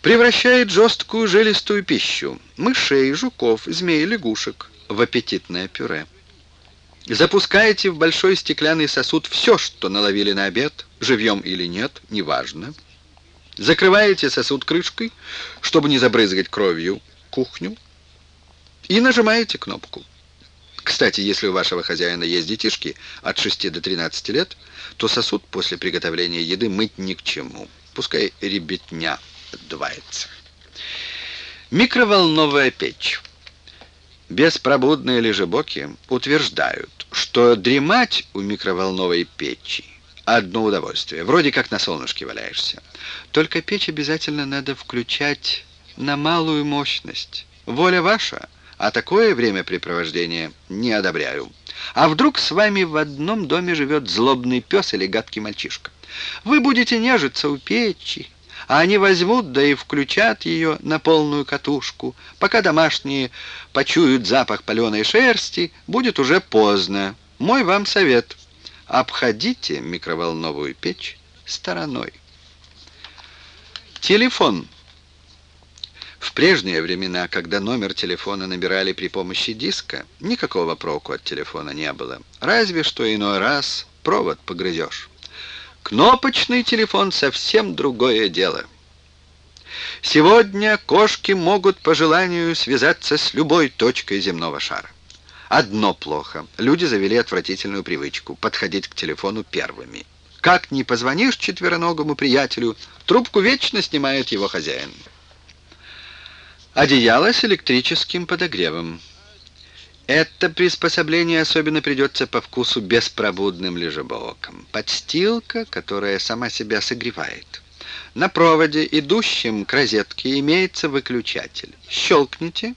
Превращает жесткую жилистую пищу, мышей, жуков, змей, лягушек в аппетитное пюре. Запускаете в большой стеклянный сосуд все, что наловили на обед, живьем или нет, неважно. Закрываете сосуд крышкой, чтобы не забрызгать кровью кухню, и нажимаете кнопку. Кстати, если у вашего хозяина есть детишки от 6 до 13 лет, то сосуд после приготовления еды мыть ни к чему. Пускай ребятня отдувается. Микроволновая печь. Беспробудные лежебоки утверждают, что дремать у микроволновой печи одно удовольствие. Вроде как на солнышке валяешься. Только печь обязательно надо включать на малую мощность. Воля ваша — а такое времяпрепровождение не одобряю. А вдруг с вами в одном доме живет злобный пес или гадкий мальчишка? Вы будете нежиться у печи, а они возьмут, да и включат ее на полную катушку. Пока домашние почуют запах паленой шерсти, будет уже поздно. Мой вам совет. Обходите микроволновую печь стороной. Телефон. В прежние времена, когда номер телефона набирали при помощи диска, никакого проку от телефона не было. Разве что иной раз провод погрызешь. Кнопочный телефон совсем другое дело. Сегодня кошки могут по желанию связаться с любой точкой земного шара. Одно плохо. Люди завели отвратительную привычку подходить к телефону первыми. Как ни позвонишь четвероногому приятелю, трубку вечно снимает его хозяин. Одеяло с электрическим подогревом. Это приспособление особенно придется по вкусу беспробудным лежебокам. Подстилка, которая сама себя согревает. На проводе, идущем к розетке, имеется выключатель. Щелкните,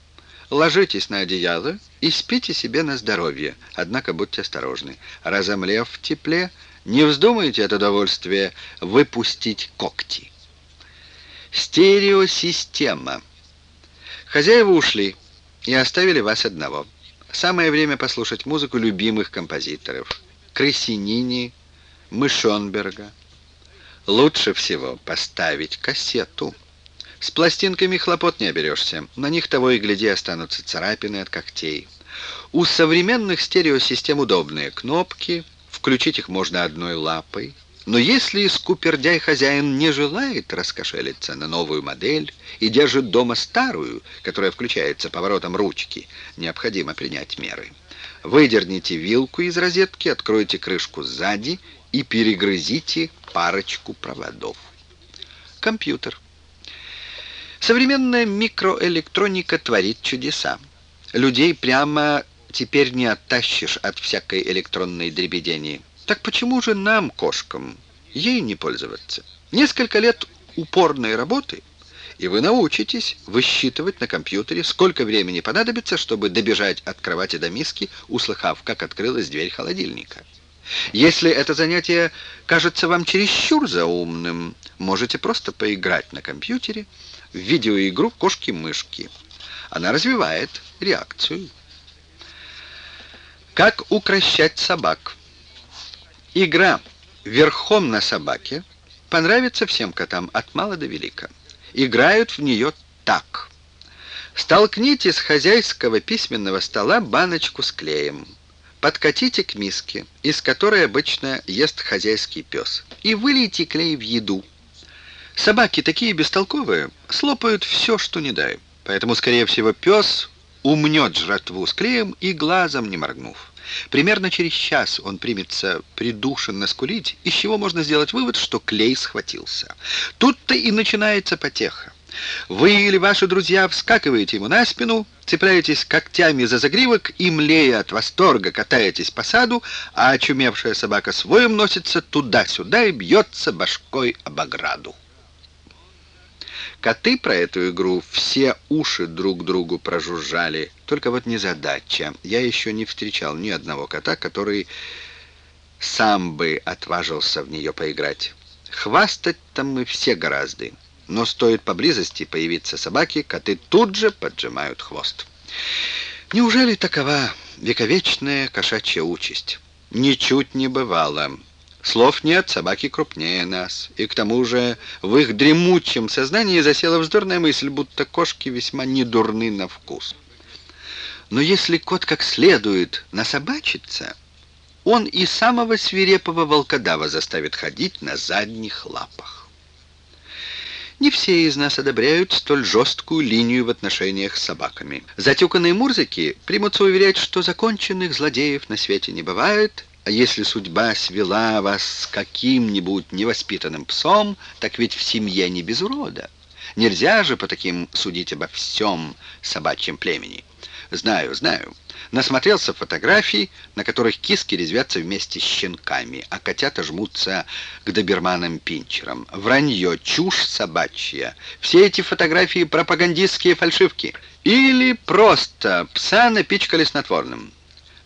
ложитесь на одеяло и спите себе на здоровье. Однако будьте осторожны. Разомлев в тепле, не вздумайте от удовольствия выпустить когти. Стереосистема. Хозяева ушли и оставили вас одного. Самое время послушать музыку любимых композиторов. Крысинини, Мышонберга. Лучше всего поставить кассету. С пластинками хлопот не оберешься. На них того и гляди останутся царапины от когтей. У современных стереосистем удобные кнопки. Включить их можно одной лапой. Но если скупердяй хозяин не желает раскошелиться на новую модель и держит дома старую, которая включается поворотом ручки, необходимо принять меры. Выдерните вилку из розетки, откройте крышку сзади и перегрызите парочку проводов. Компьютер. Современная микроэлектроника творит чудеса. Людей прямо теперь не оттащишь от всякой электронной дребедени. Так почему же нам, кошкам, ей не пользоваться? Несколько лет упорной работы, и вы научитесь высчитывать на компьютере, сколько времени понадобится, чтобы добежать от кровати до миски, услыхав, как открылась дверь холодильника. Если это занятие кажется вам чересчур заумным, можете просто поиграть на компьютере в видеоигру «Кошки-мышки». Она развивает реакцию. Как укращать собак? Игра верхом на собаке понравится всем котам от мала до велика. Играют в нее так. Столкните с хозяйского письменного стола баночку с клеем. Подкатите к миске, из которой обычно ест хозяйский пес, и вылейте клей в еду. Собаки такие бестолковые, слопают все, что не дай. Поэтому, скорее всего, пес умнет жратву с клеем и глазом не моргнув. Примерно через час он примется придушенно скулить, из чего можно сделать вывод, что клей схватился. Тут-то и начинается потеха. Вы или ваши друзья вскакиваете ему на спину, цепляетесь когтями за загривок и, млея от восторга, катаетесь по саду, а очумевшая собака своим носится туда-сюда и бьется башкой об ограду. Коты про эту игру все уши друг другу прожужжали. Только вот не задача. Я еще не встречал ни одного кота, который сам бы отважился в нее поиграть. Хвастать-то мы все гораздо. Но стоит поблизости появиться собаки, коты тут же поджимают хвост. Неужели такова вековечная кошачья участь? Ничуть не бывало. Слов нет, собаки крупнее нас. И к тому же в их дремучем сознании засела вздорная мысль, будто кошки весьма недурны на вкус. Но если кот как следует насобачится, он и самого свирепого волкодава заставит ходить на задних лапах. Не все из нас одобряют столь жесткую линию в отношениях с собаками. Затюканные мурзики примутся уверять, что законченных злодеев на свете не бывает, а если судьба свела вас с каким-нибудь невоспитанным псом, так ведь в семье не без урода. Нельзя же по таким судить обо всем собачьем племени. Знаю, знаю. Насмотрелся фотографий, на которых киски резвятся вместе с щенками, а котята жмутся к доберманам-пинчерам. Вранье, чушь собачья. Все эти фотографии пропагандистские фальшивки. Или просто пса напичкали снотворным.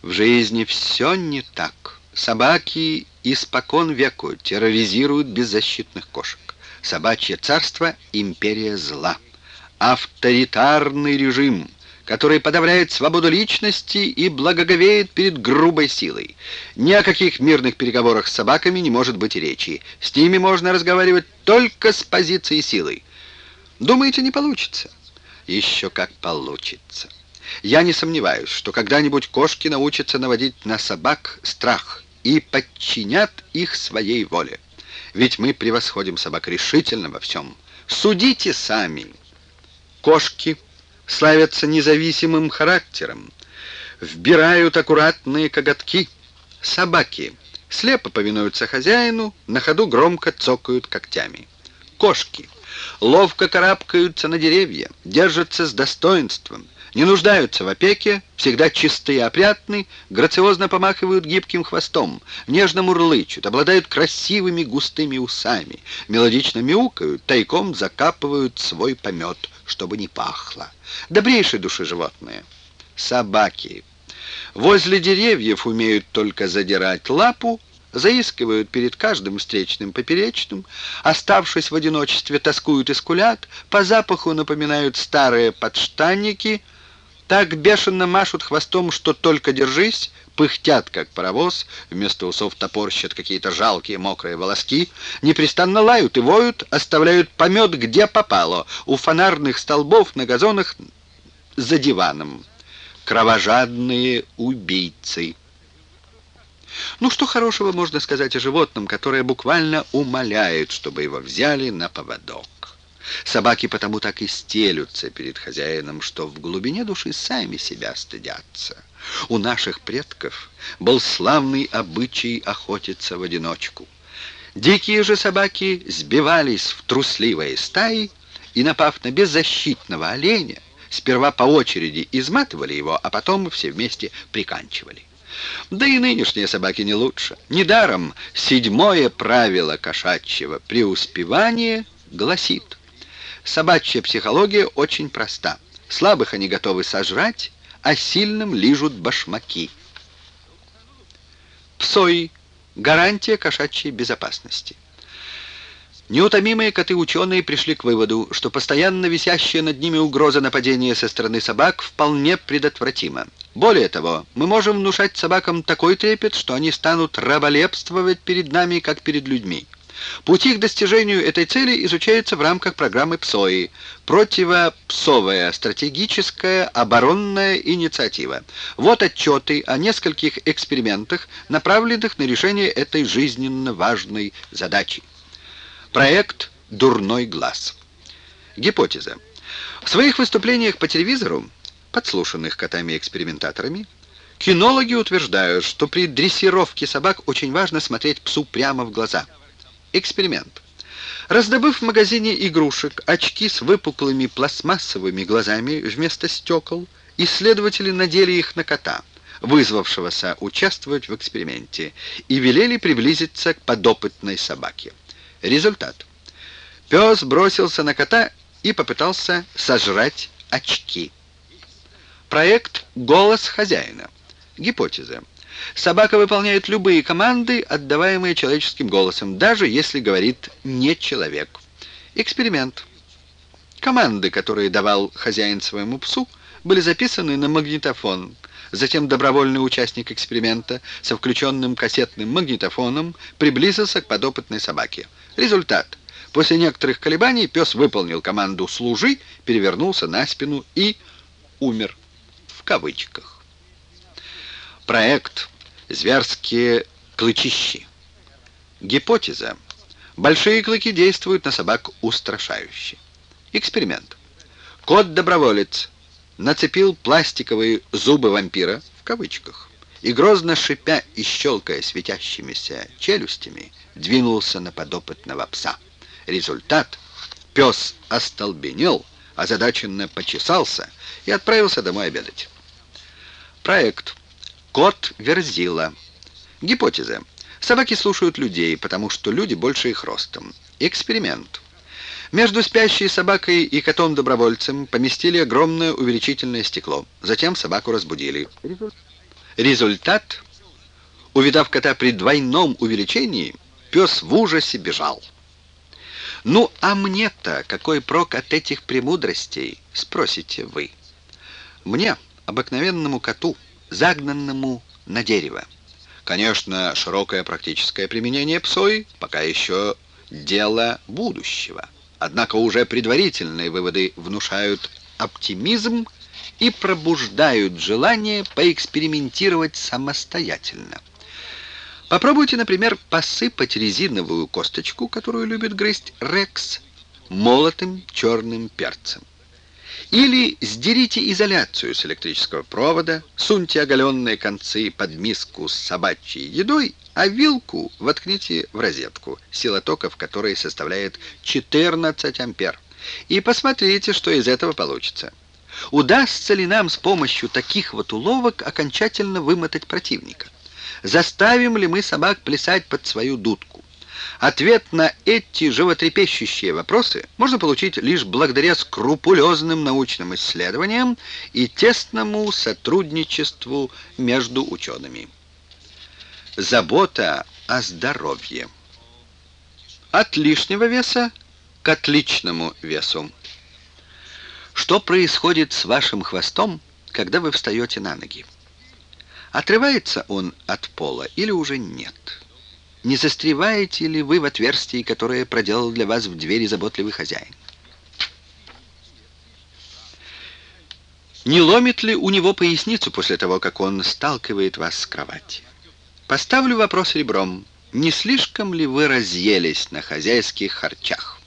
В жизни все не так. Собаки испокон веку терроризируют беззащитных кошек. Собачье царство — империя зла. Авторитарный режим, который подавляет свободу личности и благоговеет перед грубой силой. Ни о каких мирных переговорах с собаками не может быть речи. С ними можно разговаривать только с позиции силы. Думаете, не получится? Еще как получится. Я не сомневаюсь, что когда-нибудь кошки научатся наводить на собак страх и подчинят их своей воле. Ведь мы превосходим собак решительно во всем. Судите сами. Кошки славятся независимым характером, вбирают аккуратные коготки. Собаки слепо повинуются хозяину, на ходу громко цокают когтями. Кошки ловко карабкаются на деревья, держатся с достоинством, не нуждаются в опеке, всегда чистые и опрятны, грациозно помахивают гибким хвостом, нежно мурлычут, обладают красивыми густыми усами, мелодично мяукают, тайком закапывают свой помет, чтобы не пахло. Добрейшей души животные. Собаки. Возле деревьев умеют только задирать лапу, заискивают перед каждым встречным поперечным, оставшись в одиночестве, тоскуют и скулят, по запаху напоминают старые подштанники, так бешено машут хвостом, что только держись, пыхтят, как паровоз, вместо усов топорщат какие-то жалкие мокрые волоски, непрестанно лают и воют, оставляют помет где попало, у фонарных столбов на газонах за диваном. Кровожадные убийцы. Ну, что хорошего можно сказать о животном, которое буквально умоляет, чтобы его взяли на поводок? Собаки потому так и стелются перед хозяином, что в глубине души сами себя стыдятся. У наших предков был славный обычай охотиться в одиночку. Дикие же собаки сбивались в трусливые стаи и, напав на беззащитного оленя, сперва по очереди изматывали его, а потом все вместе приканчивали. Да и нынешние собаки не лучше. Недаром седьмое правило кошачьего преуспевания гласит, собачья психология очень проста. Слабых они готовы сожрать, а сильным лижут башмаки. Псой – гарантия кошачьей безопасности. Неутомимые коты-ученые пришли к выводу, что постоянно висящая над ними угроза нападения со стороны собак вполне предотвратима. Более того, мы можем внушать собакам такой трепет, что они станут раболепствовать перед нами, как перед людьми. Пути к достижению этой цели изучаются в рамках программы ПСОИ – противопсовая стратегическая оборонная инициатива. Вот отчеты о нескольких экспериментах, направленных на решение этой жизненно важной задачи. Проект «Дурной глаз». Гипотеза. В своих выступлениях по телевизору, подслушанных котами-экспериментаторами, кинологи утверждают, что при дрессировке собак очень важно смотреть псу прямо в глаза. Эксперимент. Раздобыв в магазине игрушек очки с выпуклыми пластмассовыми глазами вместо стекол, исследователи надели их на кота, вызвавшегося участвовать в эксперименте, и велели приблизиться к подопытной собаке. Результат. Пес бросился на кота и попытался сожрать очки. Проект «Голос хозяина». Гипотеза. Собака выполняет любые команды, отдаваемые человеческим голосом, даже если говорит не человек. Эксперимент. Команды, которые давал хозяин своему псу, были записаны на магнитофон. Затем добровольный участник эксперимента со включенным кассетным магнитофоном приблизился к подопытной собаке. Результат. После некоторых колебаний пес выполнил команду «служи», перевернулся на спину и умер. В кавычках. Проект «Зверские клычищи». Гипотеза. Большие клыки действуют на собак устрашающе. Эксперимент. Кот-доброволец нацепил пластиковые зубы вампира в кавычках и, грозно шипя и щелкая светящимися челюстями, двинулся на подопытного пса. Результат — пес остолбенел, озадаченно почесался и отправился домой обедать. Проект «Кот Верзила». Гипотеза. Собаки слушают людей, потому что люди больше их ростом. Эксперимент. Между спящей собакой и котом-добровольцем поместили огромное увеличительное стекло. Затем собаку разбудили. Результат. Увидав кота при двойном увеличении, Пес в ужасе бежал. «Ну, а мне-то какой прок от этих премудростей?» — спросите вы. «Мне, обыкновенному коту, загнанному на дерево. Конечно, широкое практическое применение псой пока еще дело будущего. Однако уже предварительные выводы внушают оптимизм и пробуждают желание поэкспериментировать самостоятельно. Попробуйте, например, посыпать резиновую косточку, которую любит грызть Рекс, молотым черным перцем. Или сдерите изоляцию с электрического провода, суньте оголенные концы под миску с собачьей едой, а вилку воткните в розетку, сила тока в которой составляет 14 ампер, и посмотрите, что из этого получится. Удастся ли нам с помощью таких вот уловок окончательно вымотать противника? Заставим ли мы собак плясать под свою дудку? Ответ на эти животрепещущие вопросы можно получить лишь благодаря скрупулезным научным исследованиям и тесному сотрудничеству между учеными. Забота о здоровье. От лишнего веса к отличному весу. Что происходит с вашим хвостом, когда вы встаете на ноги? Отрывается он от пола или уже нет? Не застреваете ли вы в отверстии, которое проделал для вас в двери заботливый хозяин? Не ломит ли у него поясницу после того, как он сталкивает вас с кровати? Поставлю вопрос ребром. Не слишком ли вы разъелись на хозяйских харчах?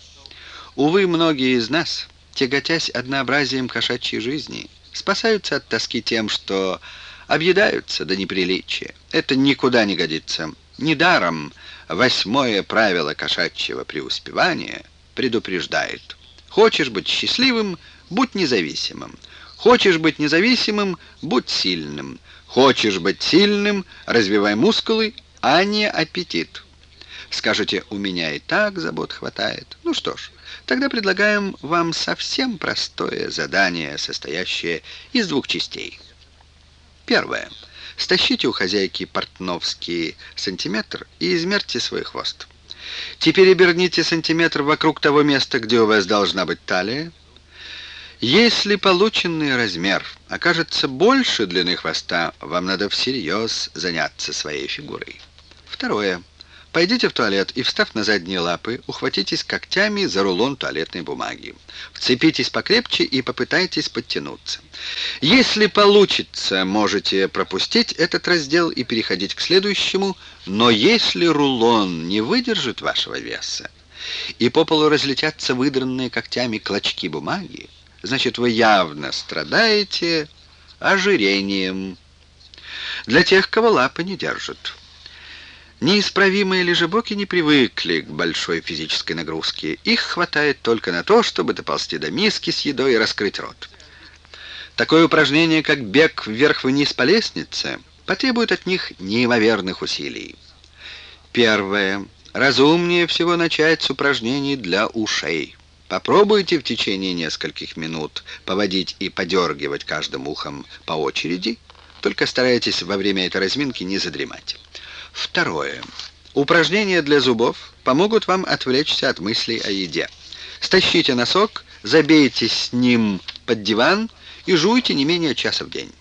Увы, многие из нас, тяготясь однообразием кошачьей жизни, спасаются от тоски тем, что объедаются до неприличия. Это никуда не годится. Недаром восьмое правило кошачьего преуспевания предупреждает. Хочешь быть счастливым, будь независимым. Хочешь быть независимым, будь сильным. Хочешь быть сильным, развивай мускулы, а не аппетит. Скажете, у меня и так забот хватает. Ну что ж, тогда предлагаем вам совсем простое задание, состоящее из двух частей. Первое. Стащите у хозяйки портновский сантиметр и измерьте свой хвост. Теперь оберните сантиметр вокруг того места, где у вас должна быть талия. Если полученный размер окажется больше длины хвоста, вам надо всерьез заняться своей фигурой. Второе. Пойдите в туалет и, встав на задние лапы, ухватитесь когтями за рулон туалетной бумаги. Вцепитесь покрепче и попытайтесь подтянуться. Если получится, можете пропустить этот раздел и переходить к следующему, но если рулон не выдержит вашего веса, и по полу разлетятся выдранные когтями клочки бумаги, значит, вы явно страдаете ожирением. Для тех, кого лапы не держат. Неисправимые лежебоки не привыкли к большой физической нагрузке. Их хватает только на то, чтобы доползти до миски с едой и раскрыть рот. Такое упражнение, как бег вверх-вниз по лестнице, потребует от них неимоверных усилий. Первое. Разумнее всего начать с упражнений для ушей. Попробуйте в течение нескольких минут поводить и подергивать каждым ухом по очереди, только старайтесь во время этой разминки не задремать. Второе. Упражнения для зубов помогут вам отвлечься от мыслей о еде. Стащите носок, забейте с ним под диван и жуйте не менее часа в день.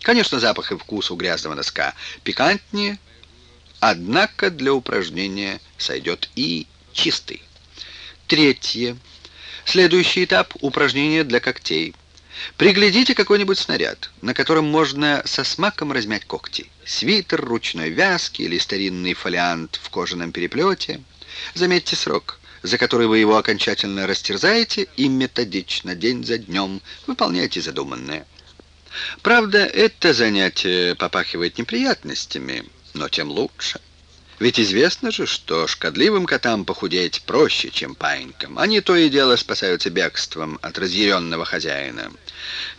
Конечно, запах и вкус у грязного носка пикантнее, однако для упражнения сойдет и чистый. Третье. Следующий этап – упражнения для когтей. Приглядите какой-нибудь снаряд, на котором можно со смаком размять когти. Свитер, ручной вязки или старинный фолиант в кожаном переплете. Заметьте срок, за который вы его окончательно растерзаете, и методично, день за днем, выполняйте задуманное. Правда, это занятие попахивает неприятностями, но тем лучше. Ведь известно же, что шкодливым котам похудеть проще, чем паинькам. Они то и дело спасаются бегством от разъяренного хозяина.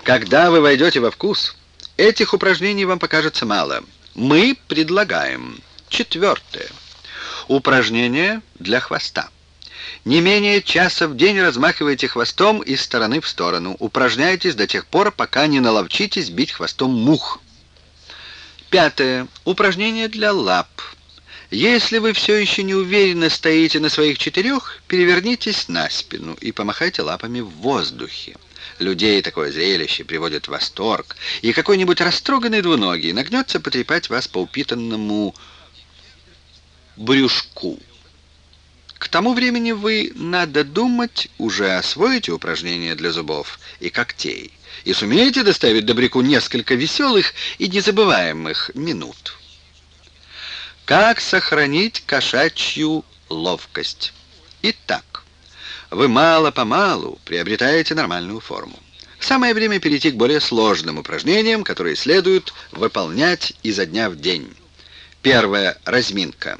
Когда вы войдете во вкус, этих упражнений вам покажется мало. Мы предлагаем четвертое. Упражнение для хвоста. Не менее часа в день размахивайте хвостом из стороны в сторону. Упражняйтесь до тех пор, пока не наловчитесь бить хвостом мух. Пятое. Упражнение для лап. Если вы все еще не уверенно стоите на своих четырех, перевернитесь на спину и помахайте лапами в воздухе. Людей такое зрелище приводит в восторг, и какой-нибудь растроганный двуногий нагнется потрепать вас по упитанному брюшку. К тому времени вы, надо думать, уже освоите упражнения для зубов и когтей и сумеете доставить добряку несколько веселых и незабываемых минут. Как сохранить кошачью ловкость? Итак, вы мало-помалу приобретаете нормальную форму. Самое время перейти к более сложным упражнениям, которые следует выполнять изо дня в день. Первое. Разминка.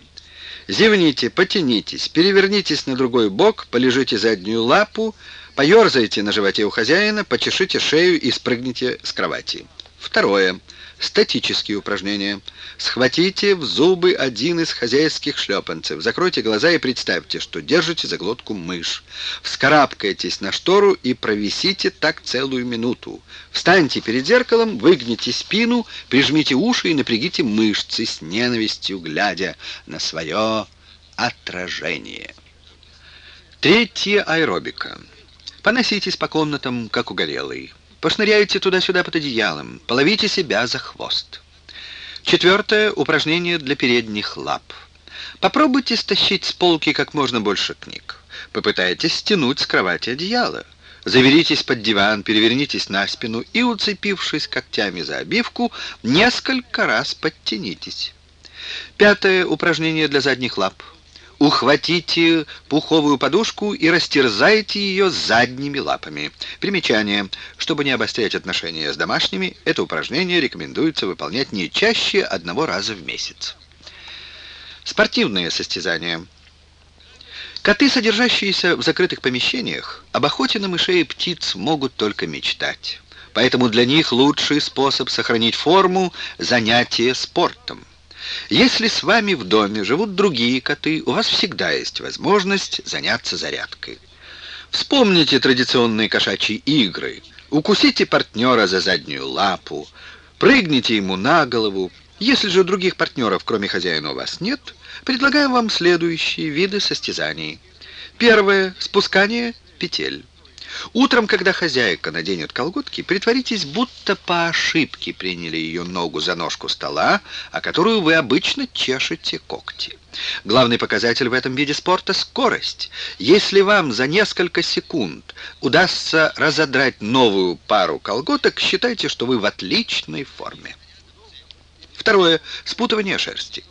Зевните, потянитесь, перевернитесь на другой бок, полежите заднюю лапу, поерзайте на животе у хозяина, почешите шею и спрыгните с кровати. Второе. Статические упражнения. Схватите в зубы один из хозяйских шлепанцев. Закройте глаза и представьте, что держите за глотку мышь. Вскарабкайтесь на штору и провисите так целую минуту. Встаньте перед зеркалом, выгните спину, прижмите уши и напрягите мышцы с ненавистью, глядя на свое отражение. Третье аэробика. Поноситесь по комнатам, как угорелый. Пошныряйте туда-сюда под одеялом, половите себя за хвост. Четвертое упражнение для передних лап. Попробуйте стащить с полки как можно больше книг. Попытайтесь стянуть с кровати одеяло. Заверитесь под диван, перевернитесь на спину и, уцепившись когтями за обивку, несколько раз подтянитесь. Пятое упражнение для задних лап. Ухватите пуховую подушку и растерзайте ее задними лапами. Примечание. Чтобы не обострять отношения с домашними, это упражнение рекомендуется выполнять не чаще одного раза в месяц. Спортивные состязания. Коты, содержащиеся в закрытых помещениях, об охоте на мышей и птиц могут только мечтать. Поэтому для них лучший способ сохранить форму – занятие спортом. Если с вами в доме живут другие коты, у вас всегда есть возможность заняться зарядкой. Вспомните традиционные кошачьи игры. Укусите партнера за заднюю лапу, прыгните ему на голову. Если же других партнеров, кроме хозяина, у вас нет, предлагаем вам следующие виды состязаний. Первое. Спускание петель. Утром, когда хозяйка наденет колготки, притворитесь, будто по ошибке приняли ее ногу за ножку стола, о которую вы обычно чешете когти. Главный показатель в этом виде спорта — скорость. Если вам за несколько секунд удастся разодрать новую пару колготок, считайте, что вы в отличной форме. Второе. Спутывание шерсти.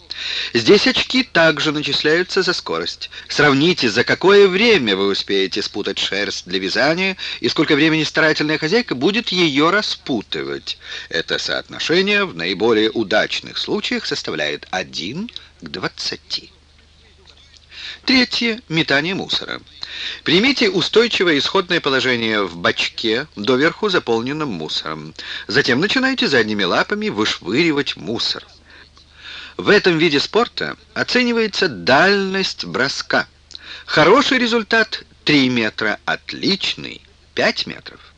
Здесь очки также начисляются за скорость. Сравните, за какое время вы успеете спутать шерсть для вязания и сколько времени старательная хозяйка будет ее распутывать. Это соотношение в наиболее удачных случаях составляет 1 к 20. Третье. Метание мусора. Примите устойчивое исходное положение в бачке, доверху заполненном мусором. Затем начинайте задними лапами вышвыривать мусор. В этом виде спорта оценивается дальность броска. Хороший результат 3 метра, отличный 5 метров.